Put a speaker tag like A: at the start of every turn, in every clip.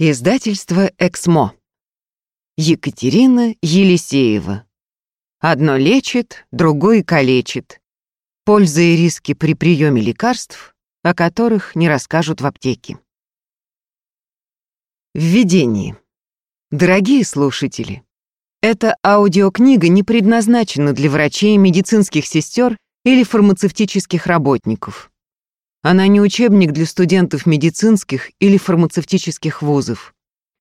A: Издательство «Эксмо». Екатерина Елисеева. Одно лечит, другое калечит. Пользы и риски при приеме лекарств, о которых не расскажут в аптеке. Введение. Дорогие слушатели, эта аудиокнига не предназначена для врачей, медицинских сестер или фармацевтических работников. Она не учебник для студентов медицинских или фармацевтических вузов.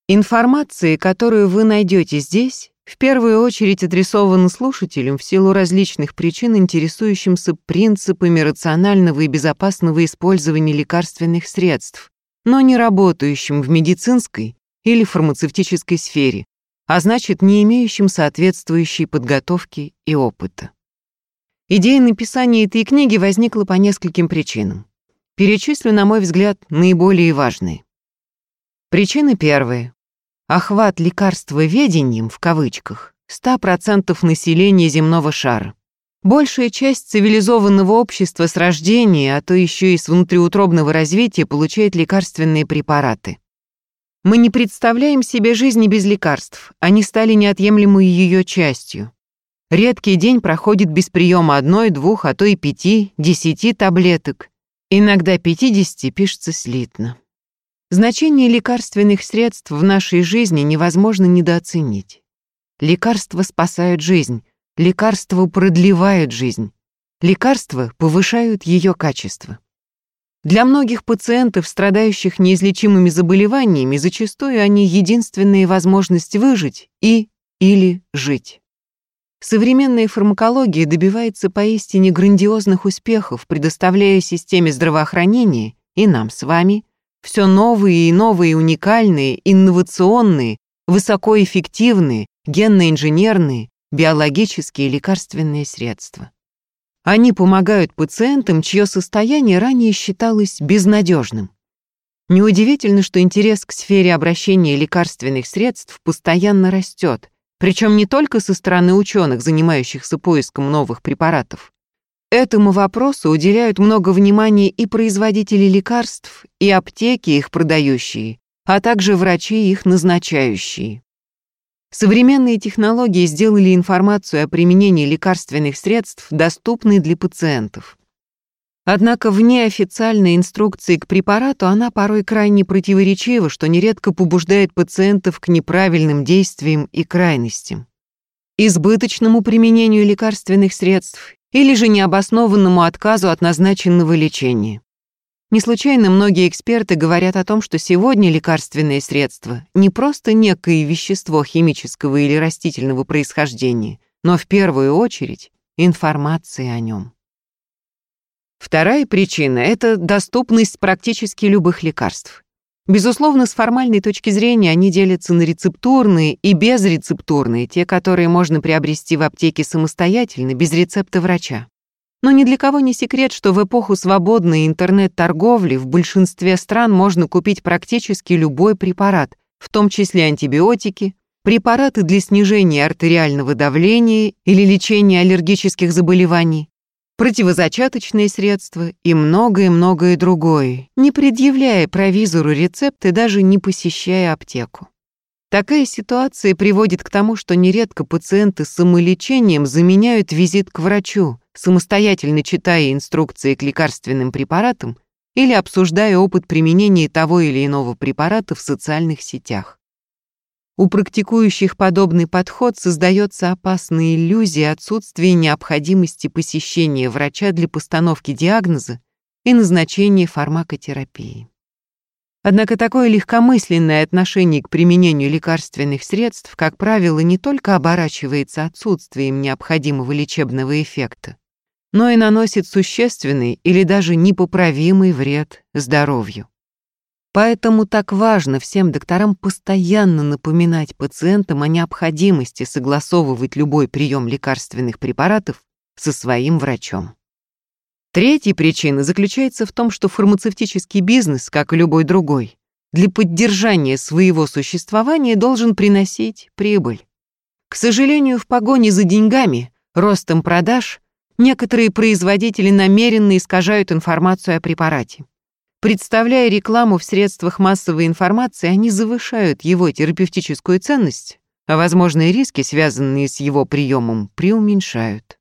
A: Информация, которую вы найдете здесь, в первую очередь адресована слушателям в силу различных причин, интересующимся принципами рационального и безопасного использования лекарственных средств, но не работающим в медицинской или фармацевтической сфере, а значит, не имеющим соответствующей подготовки и опыта. Идея написания этой книги возникла по нескольким причинам. Перечислю, на мой взгляд, наиболее важные. Причина первая. Охват лекарствоведением, в кавычках, 100% населения земного шара. Большая часть цивилизованного общества с рождения, а то еще и с внутриутробного развития получает лекарственные препараты. Мы не представляем себе жизни без лекарств, они стали неотъемлемой ее частью. Редкий день проходит без приема одной, двух, а то и пяти, десяти таблеток, Иногда 50 пишется слитно. Значение лекарственных средств в нашей жизни невозможно недооценить. Лекарства спасают жизнь, лекарства продлевают жизнь, лекарства повышают ее качество. Для многих пациентов, страдающих неизлечимыми заболеваниями, зачастую они единственная возможность выжить и или жить. Современная фармакология добивается поистине грандиозных успехов, предоставляя системе здравоохранения и нам с вами все новые и новые уникальные, инновационные, высокоэффективные, генно-инженерные, биологические лекарственные средства. Они помогают пациентам, чье состояние ранее считалось безнадежным. Неудивительно, что интерес к сфере обращения лекарственных средств постоянно растет, причем не только со стороны ученых, занимающихся поиском новых препаратов. Этому вопросу уделяют много внимания и производители лекарств, и аптеки, их продающие, а также врачи, их назначающие. Современные технологии сделали информацию о применении лекарственных средств доступной для пациентов. Однако вне официальной инструкции к препарату она порой крайне противоречива, что нередко побуждает пациентов к неправильным действиям и крайностям. Избыточному применению лекарственных средств или же необоснованному отказу от назначенного лечения. Не случайно многие эксперты говорят о том, что сегодня лекарственные средства не просто некое вещество химического или растительного происхождения, но в первую очередь информация о нем. Вторая причина — это доступность практически любых лекарств. Безусловно, с формальной точки зрения они делятся на рецептурные и безрецептурные, те, которые можно приобрести в аптеке самостоятельно, без рецепта врача. Но ни для кого не секрет, что в эпоху свободной интернет-торговли в большинстве стран можно купить практически любой препарат, в том числе антибиотики, препараты для снижения артериального давления или лечения аллергических заболеваний, противозачаточные средства и многое-многое другое, не предъявляя провизору рецепт и даже не посещая аптеку. Такая ситуация приводит к тому, что нередко пациенты с самолечением заменяют визит к врачу, самостоятельно читая инструкции к лекарственным препаратам или обсуждая опыт применения того или иного препарата в социальных сетях. У практикующих подобный подход создается опасная иллюзия отсутствия необходимости посещения врача для постановки диагноза и назначения фармакотерапии. Однако такое легкомысленное отношение к применению лекарственных средств, как правило, не только оборачивается отсутствием необходимого лечебного эффекта, но и наносит существенный или даже непоправимый вред здоровью. Поэтому так важно всем докторам постоянно напоминать пациентам о необходимости согласовывать любой прием лекарственных препаратов со своим врачом. Третья причина заключается в том, что фармацевтический бизнес, как и любой другой, для поддержания своего существования должен приносить прибыль. К сожалению, в погоне за деньгами, ростом продаж, некоторые производители намеренно искажают информацию о препарате. Представляя рекламу в средствах массовой информации, они завышают его терапевтическую ценность, а возможные риски, связанные с его приемом, преуменьшают.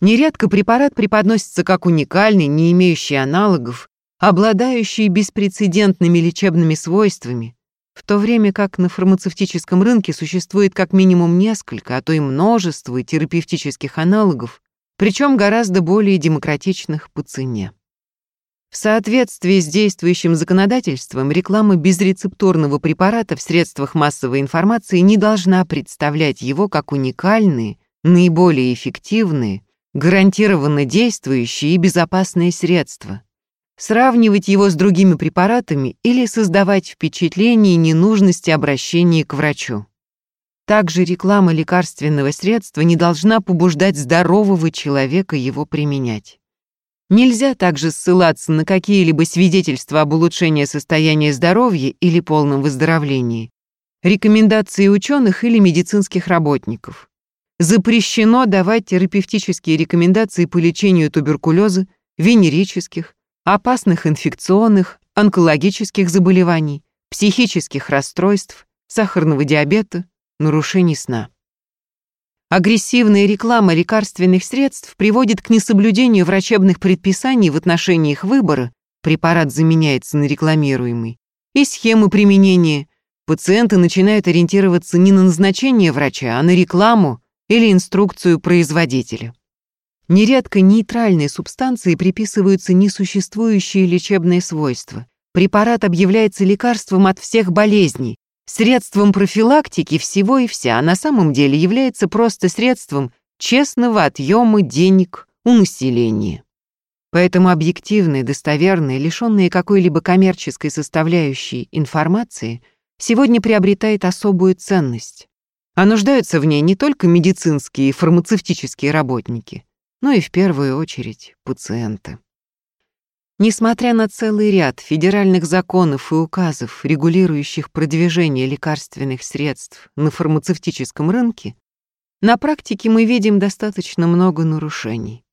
A: Нередко препарат преподносится как уникальный, не имеющий аналогов, обладающий беспрецедентными лечебными свойствами, в то время как на фармацевтическом рынке существует как минимум несколько, а то и множество терапевтических аналогов, причем гораздо более демократичных по цене. В соответствии с действующим законодательством, реклама безрецептурного препарата в средствах массовой информации не должна представлять его как уникальные, наиболее эффективные, гарантированно действующие и безопасные средства. Сравнивать его с другими препаратами или создавать впечатление ненужности обращения к врачу. Также реклама лекарственного средства не должна побуждать здорового человека его применять. Нельзя также ссылаться на какие-либо свидетельства об улучшении состояния здоровья или полном выздоровлении, рекомендации ученых или медицинских работников. Запрещено давать терапевтические рекомендации по лечению туберкулеза, венерических, опасных инфекционных, онкологических заболеваний, психических расстройств, сахарного диабета, нарушений сна. Агрессивная реклама лекарственных средств приводит к несоблюдению врачебных предписаний в отношении их выбора, препарат заменяется на рекламируемый, и схемы применения. Пациенты начинают ориентироваться не на назначение врача, а на рекламу или инструкцию производителя. Нередко нейтральные субстанции приписываются несуществующие лечебные свойства. Препарат объявляется лекарством от всех болезней, средством профилактики всего и вся, а на самом деле является просто средством честного отъема денег у населения. Поэтому объективные, достоверные, лишенные какой-либо коммерческой составляющей информации сегодня приобретает особую ценность. А нуждаются в ней не только медицинские и фармацевтические работники, но и в первую очередь пациенты. Несмотря на целый ряд федеральных законов и указов, регулирующих продвижение лекарственных средств на фармацевтическом рынке, на практике мы видим достаточно много нарушений.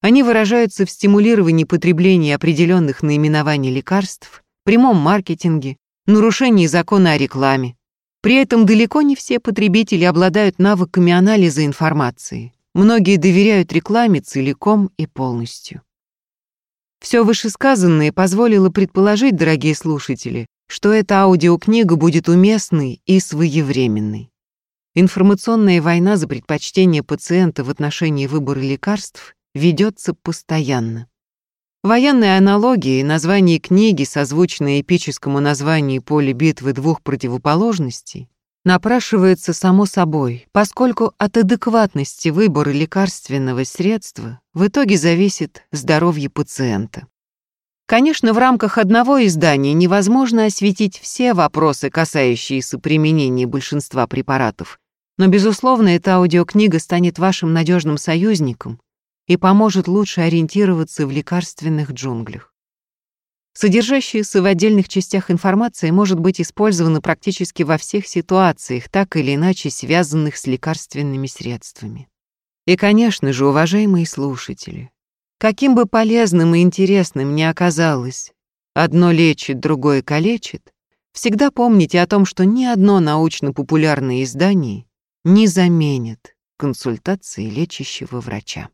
A: Они выражаются в стимулировании потребления определенных наименований лекарств, прямом маркетинге, нарушении закона о рекламе. При этом далеко не все потребители обладают навыками анализа информации. Многие доверяют рекламе целиком и полностью. Все вышесказанное позволило предположить, дорогие слушатели, что эта аудиокнига будет уместной и своевременной. Информационная война за предпочтение пациента в отношении выбора лекарств ведется постоянно. Военные аналогии название книги, созвучное эпическому названию «Поле битвы двух противоположностей», напрашивается само собой, поскольку от адекватности выбора лекарственного средства в итоге зависит здоровье пациента. Конечно, в рамках одного издания невозможно осветить все вопросы, касающиеся применения большинства препаратов, но, безусловно, эта аудиокнига станет вашим надежным союзником и поможет лучше ориентироваться в лекарственных джунглях. Содержащаяся в отдельных частях информация может быть использована практически во всех ситуациях, так или иначе связанных с лекарственными средствами. И, конечно же, уважаемые слушатели, каким бы полезным и интересным ни оказалось, одно лечит, другое калечит, всегда помните о том, что ни одно научно-популярное издание не заменит консультации лечащего врача.